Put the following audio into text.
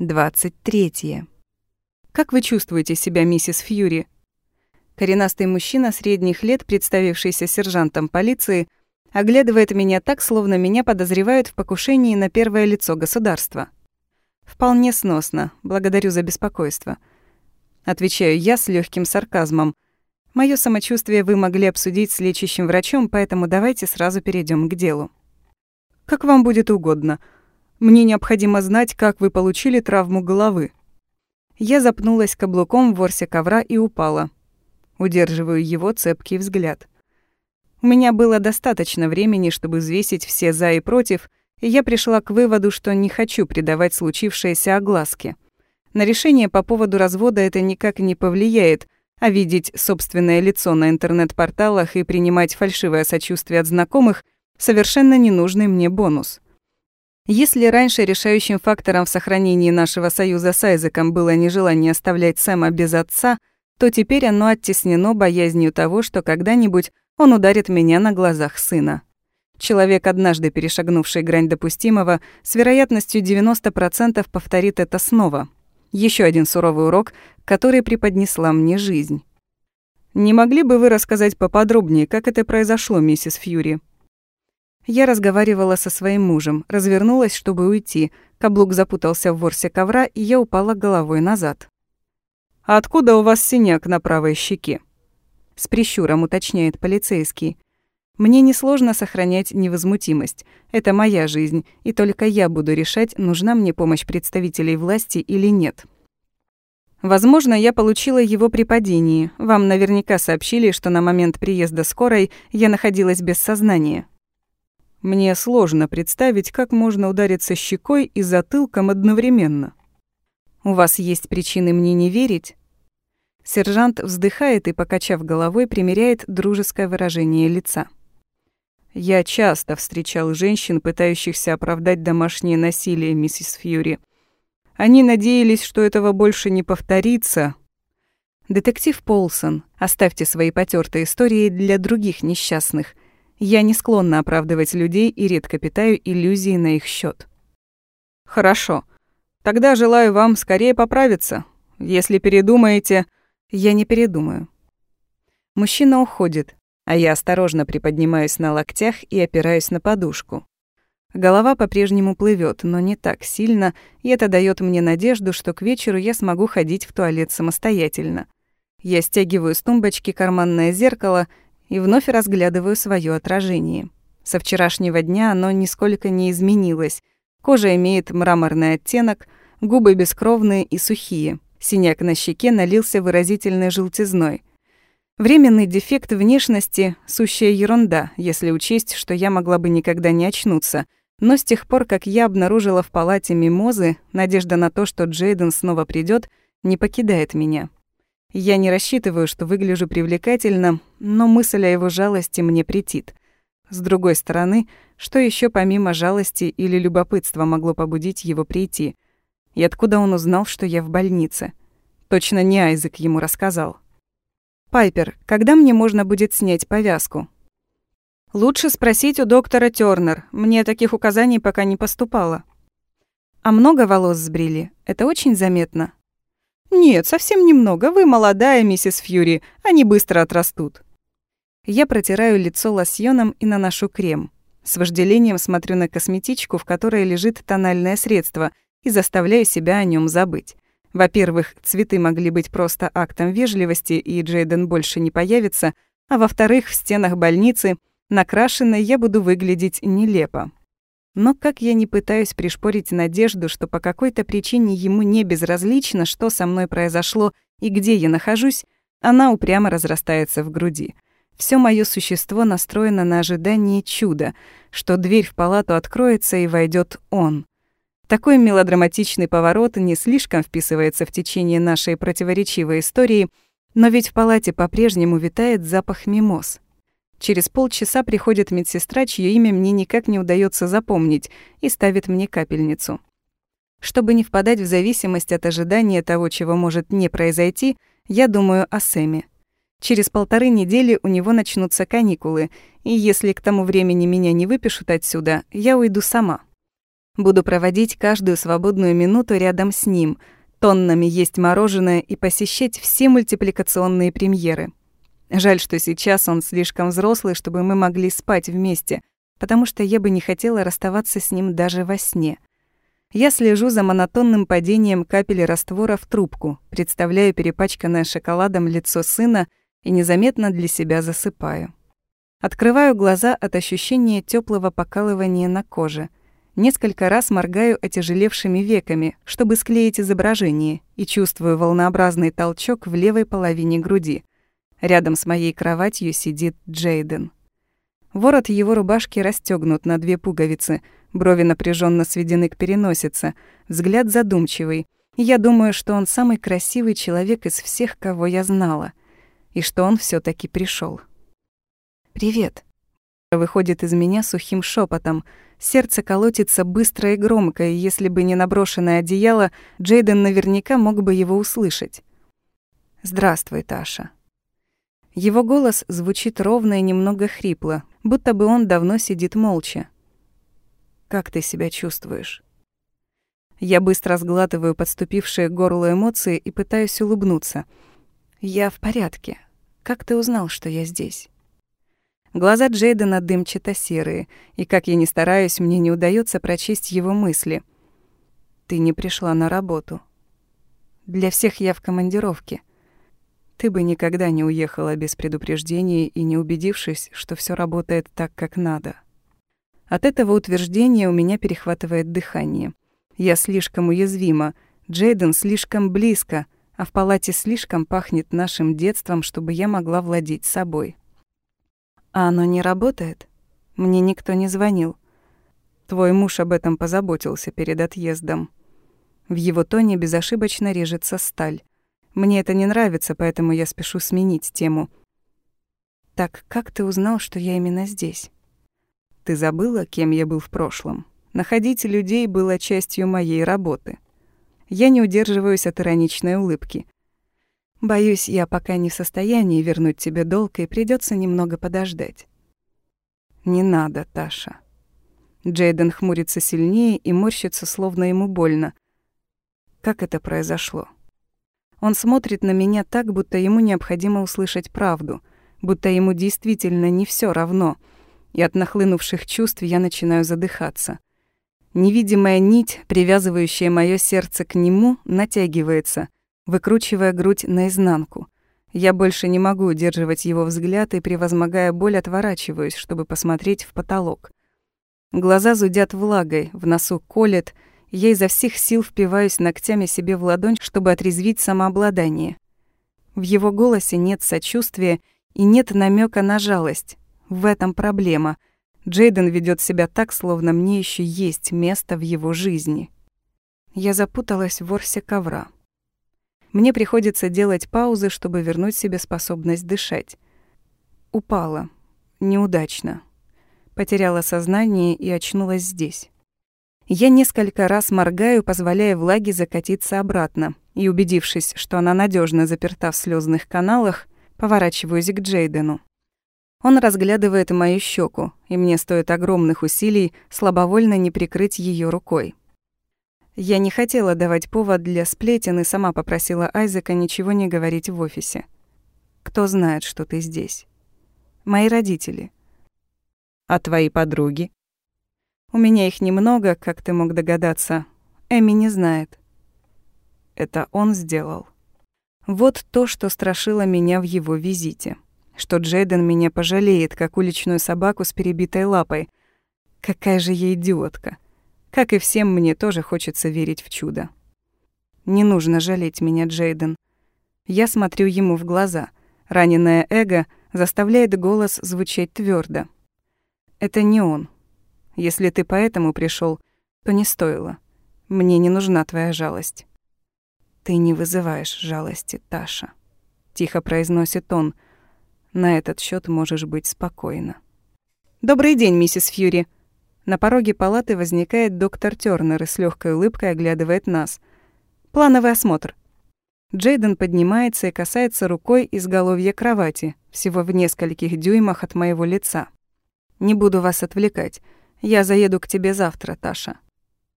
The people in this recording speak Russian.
23. Как вы чувствуете себя, миссис Фьюри? Коренастый мужчина средних лет, представившийся сержантом полиции, оглядывает меня так, словно меня подозревают в покушении на первое лицо государства. Вполне сносно. Благодарю за беспокойство. Отвечаю я с легким сарказмом. Моё самочувствие вы могли обсудить с лечащим врачом, поэтому давайте сразу перейдем к делу. Как вам будет угодно. Мне необходимо знать, как вы получили травму головы. Я запнулась каблуком в ворсе ковра и упала. Удерживаю его цепкий взгляд. У меня было достаточно времени, чтобы взвесить все «за» и «против», и я пришла к выводу, что не хочу придавать случившееся огласке. На решение по поводу развода это никак не повлияет, а видеть собственное лицо на интернет-порталах и принимать фальшивое сочувствие от знакомых — совершенно ненужный мне бонус. Если раньше решающим фактором в сохранении нашего союза с Айзеком было нежелание оставлять Сэма без отца, то теперь оно оттеснено боязнью того, что когда-нибудь он ударит меня на глазах сына. Человек, однажды перешагнувший грань допустимого, с вероятностью 90% повторит это снова. Еще один суровый урок, который преподнесла мне жизнь. «Не могли бы вы рассказать поподробнее, как это произошло, миссис Фьюри?» Я разговаривала со своим мужем, развернулась, чтобы уйти. Каблук запутался в ворсе ковра, и я упала головой назад. «А откуда у вас синяк на правой щеке?» С прищуром уточняет полицейский. Мне несложно сохранять невозмутимость. Это моя жизнь, и только я буду решать, нужна мне помощь представителей власти или нет. Возможно, я получила его при падении. Вам наверняка сообщили, что на момент приезда скорой я находилась без сознания. Мне сложно представить, как можно удариться щекой и затылком одновременно. У вас есть причины мне не верить? Сержант вздыхает и, покачав головой, примеряет дружеское выражение лица. Я часто встречал женщин, пытающихся оправдать домашнее насилие, миссис Фьюри. Они надеялись, что этого больше не повторится. Детектив Полсон, оставьте свои потертые истории для других несчастных. Я не склонна оправдывать людей и редко питаю иллюзии на их счет. Хорошо. Тогда желаю вам скорее поправиться. Если передумаете, я не передумаю. Мужчина уходит, а я осторожно приподнимаюсь на локтях и опираюсь на подушку. Голова по-прежнему плывет, но не так сильно, и это дает мне надежду, что к вечеру я смогу ходить в туалет самостоятельно. Я стягиваю с тумбочки карманное зеркало и вновь разглядываю свое отражение. Со вчерашнего дня оно нисколько не изменилось. Кожа имеет мраморный оттенок, губы бескровные и сухие. Синяк на щеке налился выразительной желтизной. Временный дефект внешности — сущая ерунда, если учесть, что я могла бы никогда не очнуться. Но с тех пор, как я обнаружила в палате мимозы, надежда на то, что Джейден снова придет, не покидает меня. Я не рассчитываю, что выгляжу привлекательно, но мысль о его жалости мне претит. С другой стороны, что еще помимо жалости или любопытства могло побудить его прийти? И откуда он узнал, что я в больнице? Точно не Айзек ему рассказал. «Пайпер, когда мне можно будет снять повязку?» «Лучше спросить у доктора Тёрнер. Мне таких указаний пока не поступало». «А много волос сбрили? Это очень заметно». «Нет, совсем немного. Вы молодая, миссис Фьюри. Они быстро отрастут». Я протираю лицо лосьоном и наношу крем. С вожделением смотрю на косметичку, в которой лежит тональное средство, и заставляю себя о нем забыть. Во-первых, цветы могли быть просто актом вежливости, и Джейден больше не появится, а во-вторых, в стенах больницы, накрашенной, я буду выглядеть нелепо. Но как я не пытаюсь пришпорить надежду, что по какой-то причине ему не безразлично, что со мной произошло и где я нахожусь, она упрямо разрастается в груди. Всё моё существо настроено на ожидание чуда, что дверь в палату откроется и войдёт он. Такой мелодраматичный поворот не слишком вписывается в течение нашей противоречивой истории, но ведь в палате по-прежнему витает запах мимоз. Через полчаса приходит медсестра, чье имя мне никак не удается запомнить, и ставит мне капельницу. Чтобы не впадать в зависимость от ожидания того, чего может не произойти, я думаю о Сэме. Через полторы недели у него начнутся каникулы, и если к тому времени меня не выпишут отсюда, я уйду сама. Буду проводить каждую свободную минуту рядом с ним, тоннами есть мороженое и посещать все мультипликационные премьеры. Жаль, что сейчас он слишком взрослый, чтобы мы могли спать вместе, потому что я бы не хотела расставаться с ним даже во сне. Я слежу за монотонным падением капель раствора в трубку, представляю перепачканное шоколадом лицо сына и незаметно для себя засыпаю. Открываю глаза от ощущения теплого покалывания на коже. Несколько раз моргаю отяжелевшими веками, чтобы склеить изображение, и чувствую волнообразный толчок в левой половине груди. Рядом с моей кроватью сидит Джейден. Ворот его рубашки расстёгнут на две пуговицы, брови напряженно сведены к переносице, взгляд задумчивый. Я думаю, что он самый красивый человек из всех, кого я знала, и что он все таки пришел. «Привет», выходит из меня сухим шепотом. Сердце колотится быстро и громко, и если бы не наброшенное одеяло, Джейден наверняка мог бы его услышать. «Здравствуй, Таша». Его голос звучит ровно и немного хрипло, будто бы он давно сидит молча. «Как ты себя чувствуешь?» Я быстро сглатываю подступившие к горлу эмоции и пытаюсь улыбнуться. «Я в порядке. Как ты узнал, что я здесь?» Глаза Джейдена дымчато-серые, и как я ни стараюсь, мне не удается прочесть его мысли. «Ты не пришла на работу. Для всех я в командировке. Ты бы никогда не уехала без предупреждения и не убедившись, что все работает так, как надо. От этого утверждения у меня перехватывает дыхание. Я слишком уязвима, Джейден слишком близко, а в палате слишком пахнет нашим детством, чтобы я могла владеть собой. А оно не работает? Мне никто не звонил. Твой муж об этом позаботился перед отъездом. В его тоне безошибочно режется сталь. Мне это не нравится, поэтому я спешу сменить тему. Так как ты узнал, что я именно здесь? Ты забыла, кем я был в прошлом? Находить людей было частью моей работы. Я не удерживаюсь от ироничной улыбки. Боюсь, я пока не в состоянии вернуть тебе долг, и придется немного подождать. Не надо, Таша. Джейден хмурится сильнее и морщится, словно ему больно. Как это произошло? Он смотрит на меня так, будто ему необходимо услышать правду, будто ему действительно не все равно, и от нахлынувших чувств я начинаю задыхаться. Невидимая нить, привязывающая мое сердце к нему, натягивается, выкручивая грудь наизнанку. Я больше не могу удерживать его взгляд и, превозмогая боль, отворачиваюсь, чтобы посмотреть в потолок. Глаза зудят влагой, в носу колет — я изо всех сил впиваюсь ногтями себе в ладонь, чтобы отрезвить самообладание. В его голосе нет сочувствия и нет намека на жалость. В этом проблема. Джейден ведет себя так, словно мне еще есть место в его жизни. Я запуталась в ворсе ковра. Мне приходится делать паузы, чтобы вернуть себе способность дышать. Упала. Неудачно. Потеряла сознание и очнулась здесь. Я несколько раз моргаю, позволяя влаге закатиться обратно, и, убедившись, что она надежно заперта в слезных каналах, поворачиваюсь к Джейдену. Он разглядывает мою щеку, и мне стоит огромных усилий слабовольно не прикрыть ее рукой. Я не хотела давать повод для сплетен и сама попросила Айзека ничего не говорить в офисе. Кто знает, что ты здесь? Мои родители. А твои подруги? У меня их немного, как ты мог догадаться. Эми не знает. Это он сделал. Вот то, что страшило меня в его визите. Что Джейден меня пожалеет, как уличную собаку с перебитой лапой. Какая же я идиотка. Как и всем, мне тоже хочется верить в чудо. Не нужно жалеть меня, Джейден. Я смотрю ему в глаза. Раненое эго заставляет голос звучать твердо. Это не он. Если ты поэтому пришел, то не стоило. Мне не нужна твоя жалость. Ты не вызываешь жалости, Таша, тихо произносит он. На этот счет можешь быть спокойна. Добрый день, миссис Фьюри. На пороге палаты возникает доктор Тёрнер и с легкой улыбкой оглядывает нас. Плановый осмотр. Джейден поднимается и касается рукой изголовья кровати, всего в нескольких дюймах от моего лица. Не буду вас отвлекать. Я заеду к тебе завтра, Таша.